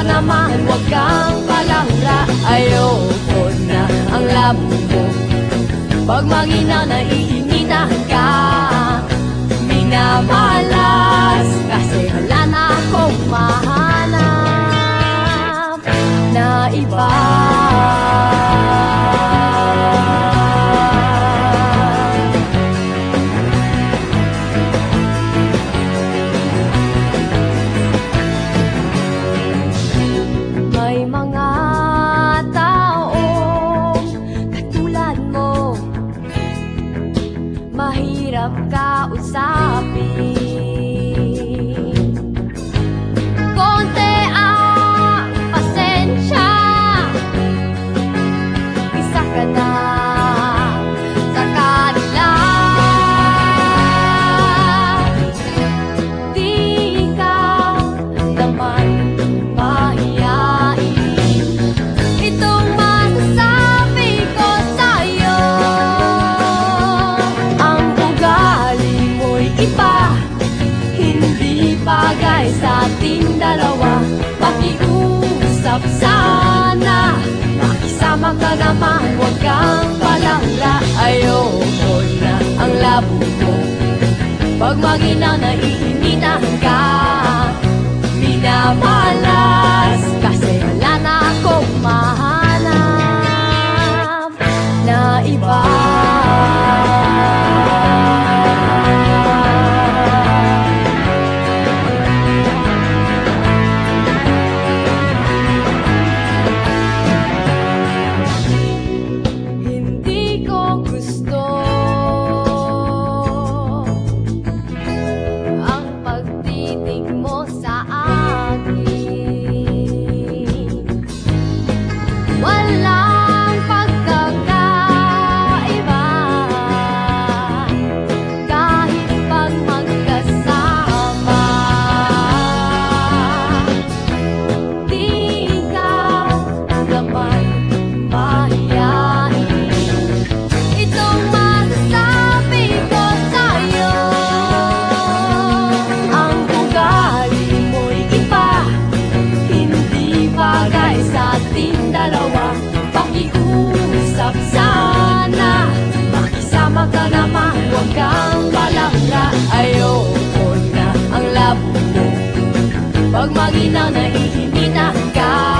ka naman, huwag kang palangga. Ayoko na ang labo mo. Pag mangina, naiinitan ka. Minamalas kasi wala na akong mahanap. Na iba Pag ina naiinitahan ka Pinapala Pag makita na hihinditan ka